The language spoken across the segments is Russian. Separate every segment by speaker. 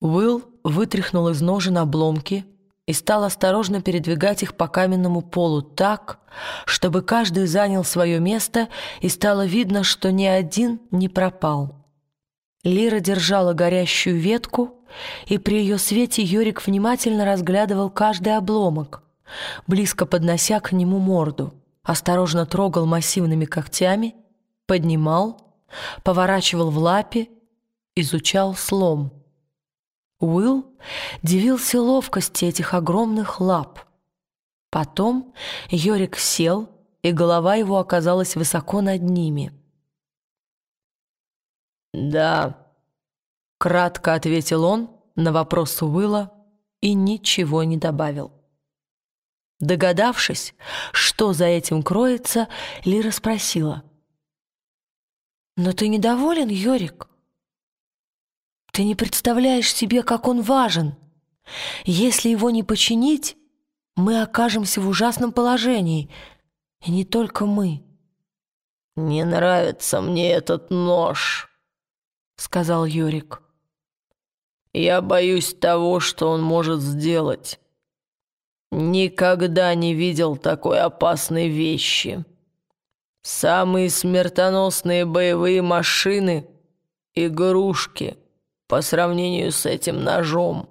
Speaker 1: Уилл вытряхнул из ножен обломки и стал осторожно передвигать их по каменному полу так, чтобы каждый занял свое место и стало видно, что ни один не пропал. Лира держала горящую ветку, и при ее свете Йорик внимательно разглядывал каждый обломок, близко поднося к нему морду, осторожно трогал массивными когтями, поднимал, поворачивал в лапе, изучал слом — Уилл дивился ловкости этих огромных лап. Потом Йорик сел, и голова его оказалась высоко над ними. «Да», — кратко ответил он на вопрос Уилла и ничего не добавил. Догадавшись, что за этим кроется, Лира спросила. «Но ты недоволен, Йорик?» Ты не представляешь себе, как он важен. Если его не починить, мы окажемся в ужасном положении. И не только мы.
Speaker 2: «Не нравится мне этот нож», — сказал Юрик. «Я боюсь того, что он может сделать. Никогда не видел такой опасной вещи. Самые смертоносные боевые машины — игрушки» по сравнению с этим ножом.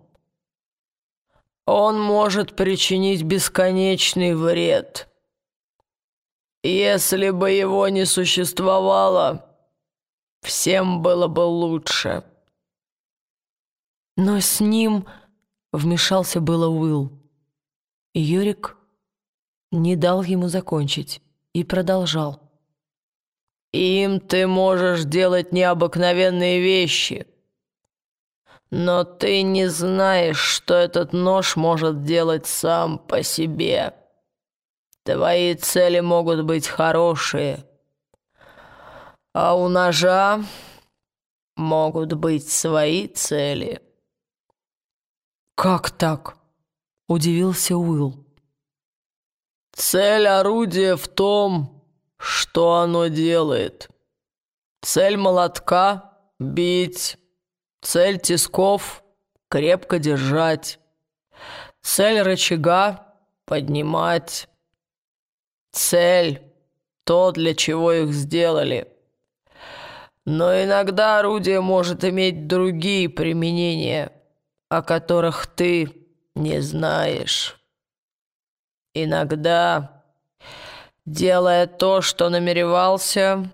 Speaker 2: Он может причинить бесконечный вред. Если бы его не существовало, всем было бы лучше.
Speaker 1: Но с ним вмешался было Уилл. И Юрик не дал ему закончить и продолжал.
Speaker 2: «Им ты можешь делать необыкновенные вещи». Но ты не знаешь, что этот нож может делать сам по себе. Твои цели могут быть хорошие, а у ножа могут быть свои цели.
Speaker 1: «Как так?» — удивился Уилл.
Speaker 2: «Цель орудия в том, что оно делает. Цель молотка — бить». Цель тисков — крепко держать. Цель рычага — поднимать. Цель — то, для чего их сделали. Но иногда орудие может иметь другие применения, о которых ты не знаешь. Иногда, делая то, что намеревался,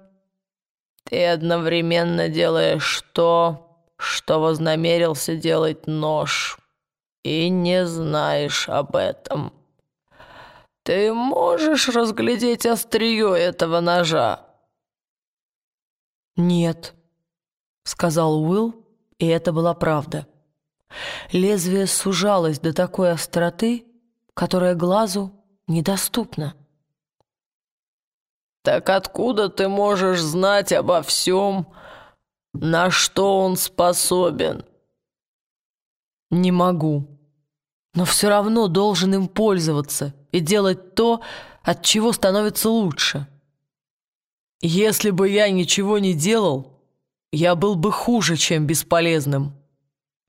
Speaker 2: ты одновременно делаешь то, что вознамерился делать нож, и не знаешь об этом. Ты можешь разглядеть острие этого ножа?»
Speaker 1: «Нет», — сказал Уилл, и это была правда. Лезвие сужалось до такой остроты, которая глазу недоступна.
Speaker 2: «Так откуда ты можешь знать обо всем, на что он способен?
Speaker 1: Не могу. Но все равно должен им пользоваться и делать то, от чего становится лучше. Если бы я ничего не делал, я был бы хуже, чем бесполезным.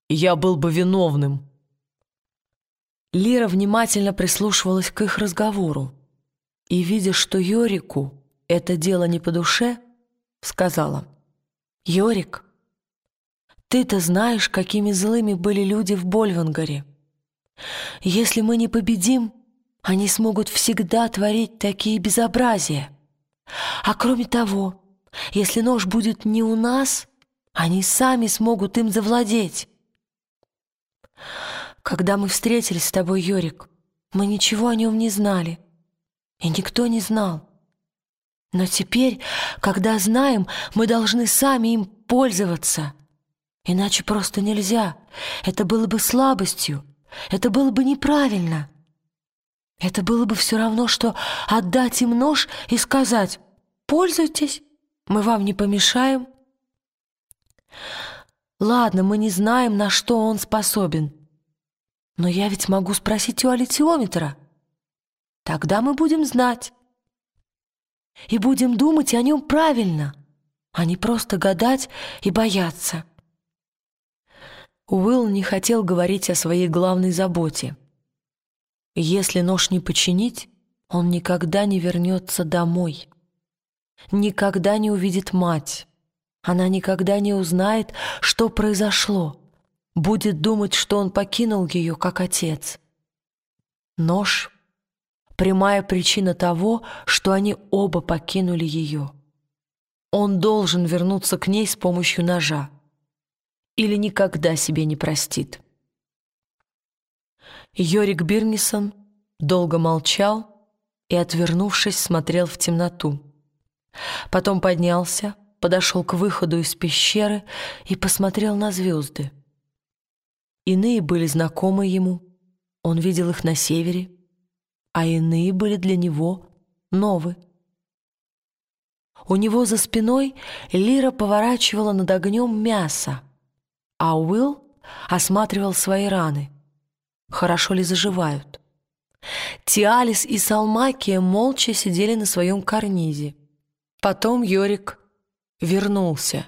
Speaker 1: Я был бы виновным. Лира внимательно прислушивалась к их разговору и, видя, что Йорику это дело не по душе, сказала — Йорик, ты-то знаешь, какими злыми были люди в Больвангаре. Если мы не победим, они смогут всегда творить такие безобразия. А кроме того, если нож будет не у нас, они сами смогут им завладеть. Когда мы встретились с тобой, Йорик, мы ничего о нем не знали, и никто не знал. Но теперь, когда знаем, мы должны сами им пользоваться. Иначе просто нельзя. Это было бы слабостью. Это было бы неправильно. Это было бы все равно, что отдать им нож и сказать «Пользуйтесь, мы вам не помешаем». Ладно, мы не знаем, на что он способен. Но я ведь могу спросить у аллитиометра. Тогда мы будем знать и будем думать о нем правильно, а не просто гадать и бояться. Уилл не хотел говорить о своей главной заботе. Если нож не починить, он никогда не вернется домой. Никогда не увидит мать. Она никогда не узнает, что произошло. Будет думать, что он покинул ее, как отец. Нож — прямая причина того, что они оба покинули ее. Он должен вернуться к ней с помощью ножа. Или никогда себе не простит. Йорик Бирнисон долго молчал и, отвернувшись, смотрел в темноту. Потом поднялся, подошел к выходу из пещеры и посмотрел на звезды. Иные были знакомы ему, он видел их на севере, а иные были для него новые. У него за спиной Лира поворачивала над огнем мясо, а Уилл осматривал свои раны. Хорошо ли заживают? Тиалис и Салмакия молча сидели на своем карнизе. Потом Йорик вернулся.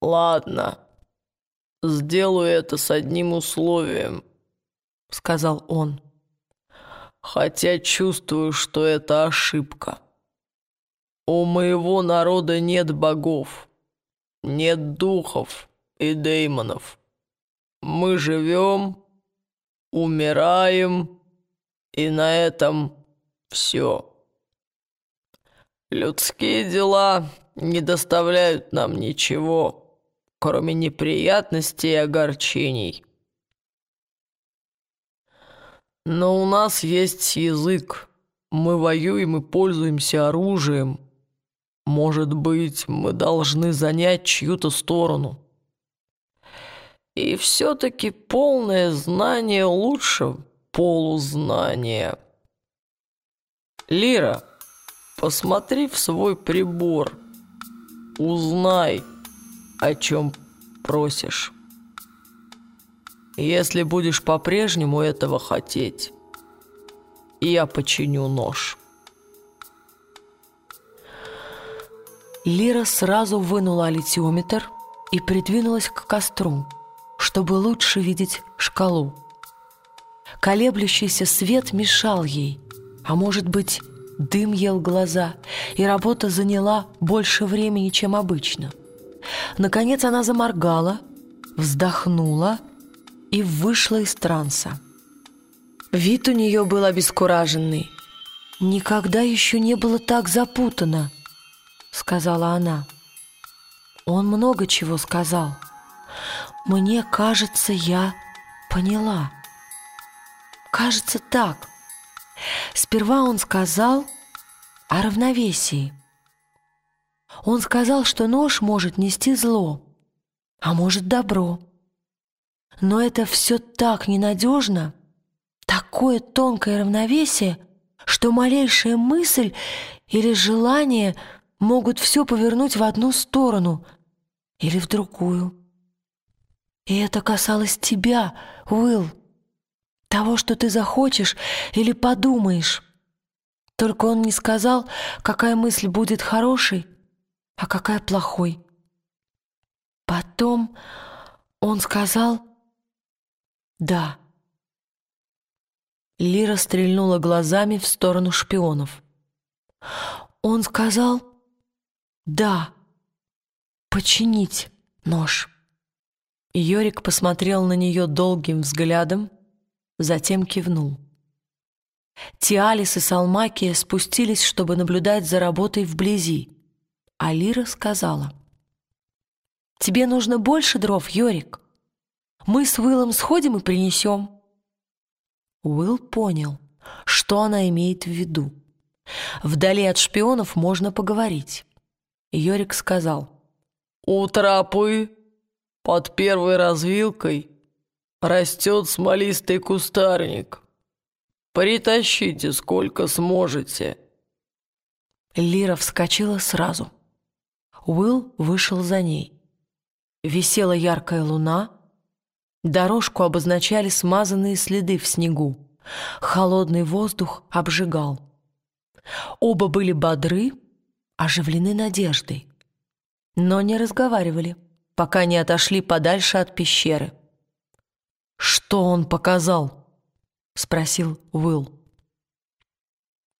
Speaker 2: «Ладно, сделаю это с одним условием», — сказал он. «Хотя чувствую, что это ошибка. У моего народа нет богов, нет духов и деймонов. Мы живем, умираем, и на этом все». Людские дела не доставляют нам ничего, кроме неприятностей и огорчений. Но у нас есть язык. Мы воюем и пользуемся оружием. Может быть, мы должны занять чью-то сторону. И все-таки полное знание лучше полузнания. Лира, Посмотри в свой прибор. Узнай, о чем просишь. Если будешь по-прежнему этого хотеть, я починю нож.
Speaker 1: Лира сразу вынула литиометр и придвинулась к костру, чтобы лучше видеть шкалу. Колеблющийся свет мешал ей, а может быть, Дым ел глаза, и работа заняла больше времени, чем обычно. Наконец она заморгала, вздохнула и вышла из транса. Вид у нее был обескураженный. «Никогда еще не было так запутано», — сказала она. Он много чего сказал. «Мне кажется, я поняла». «Кажется, так». Сперва он сказал о равновесии. Он сказал, что нож может нести зло, а может добро. Но это все так ненадежно, такое тонкое равновесие, что малейшая мысль или желание могут все повернуть в одну сторону или в другую. И это касалось тебя, Уилл того, что ты захочешь или подумаешь. Только он не сказал, какая мысль будет хорошей, а какая плохой. Потом он сказал «да». Лира стрельнула глазами в сторону шпионов. Он сказал «да, починить нож». Йорик посмотрел на нее долгим взглядом, затем кивнул. Тиалис и Салмакия спустились, чтобы наблюдать за работой вблизи, а Лира сказала, «Тебе нужно больше дров, Йорик. Мы с Уиллом сходим и принесем». Уилл понял, что она имеет в виду. Вдали от шпионов можно поговорить. Йорик сказал,
Speaker 2: «У тропы под первой развилкой растет смолистый кустарник. Притащите сколько сможете».
Speaker 1: Лира вскочила сразу. Уилл вышел за ней. Висела яркая луна. Дорожку обозначали смазанные следы в снегу. Холодный воздух обжигал. Оба были бодры, оживлены надеждой. Но не разговаривали. пока не отошли подальше от пещеры. «Что он показал?» — спросил Уилл.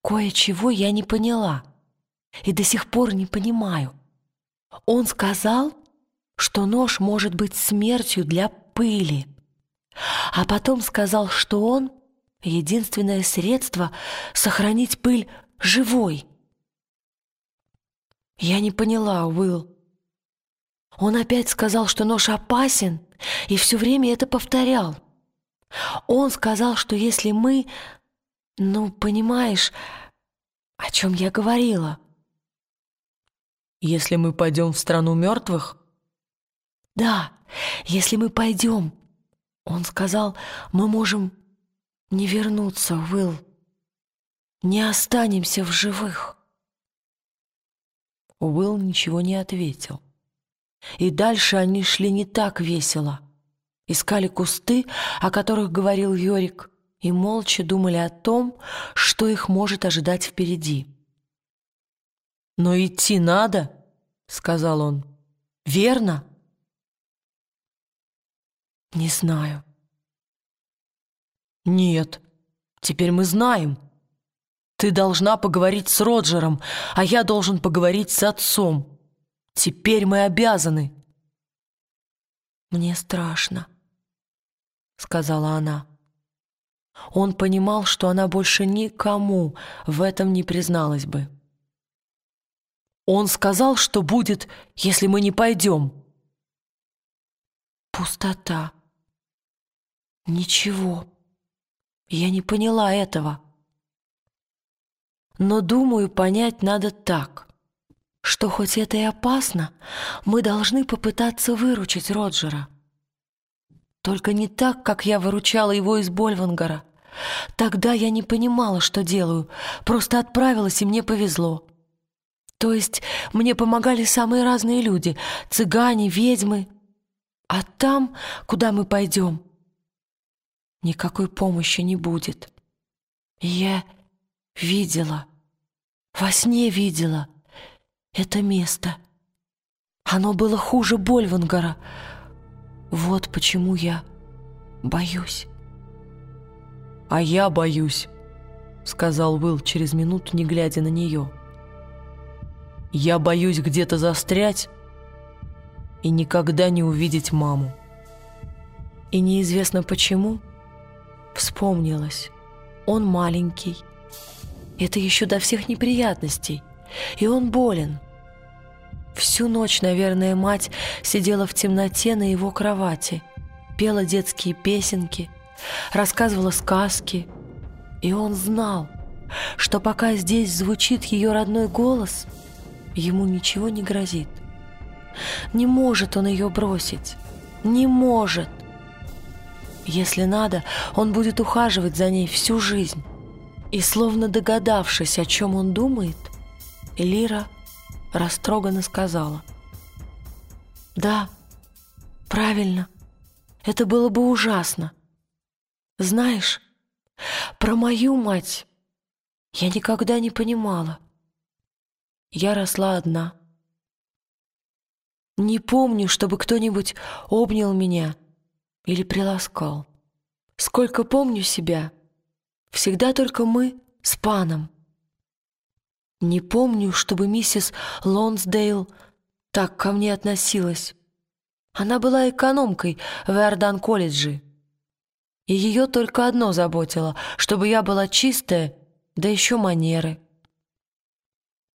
Speaker 2: «Кое-чего я не поняла и до сих пор не понимаю. Он сказал, что нож может быть смертью для пыли, а потом сказал, что он — единственное средство сохранить пыль живой. Я не поняла, Уилл. Он опять сказал, что нож опасен, и все время это повторял. Он сказал, что если мы... Ну, понимаешь, о чем я говорила?
Speaker 1: Если мы пойдем в страну мертвых?
Speaker 2: Да, если мы пойдем. Он сказал, мы можем не вернуться, Уилл. Не останемся в живых.
Speaker 1: Уилл ничего не ответил. И дальше они шли не так весело. Искали кусты, о которых говорил Йорик, и молча думали о том, что их может ожидать впереди. «Но идти надо», — сказал он. «Верно?»
Speaker 2: «Не знаю».
Speaker 1: «Нет, теперь мы знаем. Ты должна поговорить с Роджером, а я должен поговорить с отцом. Теперь мы обязаны».
Speaker 2: «Мне страшно», — сказала она.
Speaker 1: Он понимал, что она больше никому в этом не призналась бы. «Он сказал, что будет, если мы не пойдем».
Speaker 2: «Пустота. Ничего. Я не поняла этого. Но, думаю, понять надо так что хоть это и опасно, мы должны попытаться выручить Роджера. Только не так, как я выручала его из Больвангара. Тогда я не понимала, что делаю, просто отправилась, и мне повезло. То есть мне помогали самые разные люди — цыгане, ведьмы. А там, куда мы пойдем, никакой помощи не будет. И я видела, во сне видела — это место. Оно было хуже Больвангара. Вот почему я боюсь.
Speaker 1: «А я боюсь», — сказал Уилл через минуту, не глядя на нее. «Я боюсь где-то застрять и никогда не увидеть маму».
Speaker 2: И неизвестно почему вспомнилось. Он маленький. Это еще до всех неприятностей. И он болен. Всю ночь, наверное, мать сидела в темноте на его кровати, пела детские песенки, рассказывала сказки. И он знал, что пока здесь звучит ее родной голос, ему ничего не грозит. Не может он ее бросить. Не может. Если надо, он будет ухаживать за ней всю жизнь. И словно догадавшись, о чем он думает, Лира растроганно сказала. «Да, правильно, это было бы ужасно. Знаешь, про мою мать я никогда не понимала. Я росла одна. Не помню, чтобы кто-нибудь обнял меня или приласкал. Сколько помню себя, всегда только мы с паном. Не помню, чтобы миссис Лонсдейл так ко мне относилась. Она была экономкой в Эрдан-колледже. И ее только одно заботило, чтобы я была чистая, да еще манеры.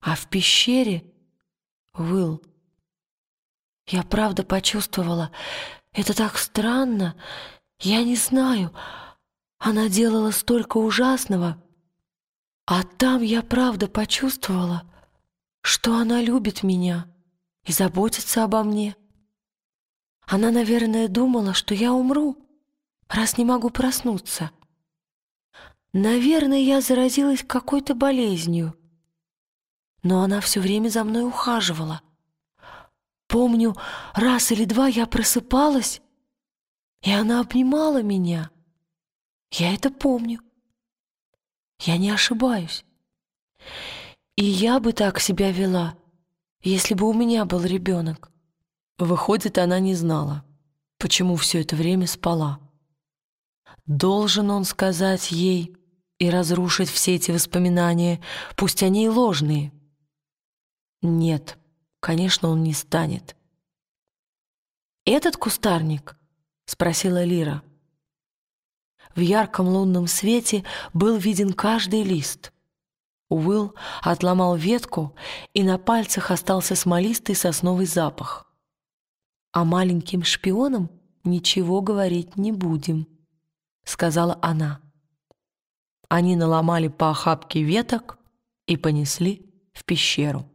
Speaker 2: А в пещере, Уилл, я правда почувствовала, это так странно, я не знаю, она делала столько ужасного, а там я правда почувствовала, что она любит меня и заботится обо мне. Она, наверное, думала, что я умру, раз не могу проснуться. Наверное, я заразилась какой-то болезнью, но она все время за мной ухаживала. Помню, раз или два я просыпалась, и она обнимала меня. Я это помню. Я не ошибаюсь. И я бы так себя вела, если бы у меня был ребенок. Выходит, она не знала, почему все это время спала. Должен он сказать ей и разрушить все эти воспоминания, пусть они и ложные. Нет, конечно, он не станет. «Этот кустарник?» — спросила Лира. В ярком лунном свете был виден каждый лист. Уилл отломал ветку, и на пальцах остался смолистый сосновый запах. «А маленьким шпионам ничего говорить не будем», — сказала она. Они наломали по охапке веток и понесли в пещеру.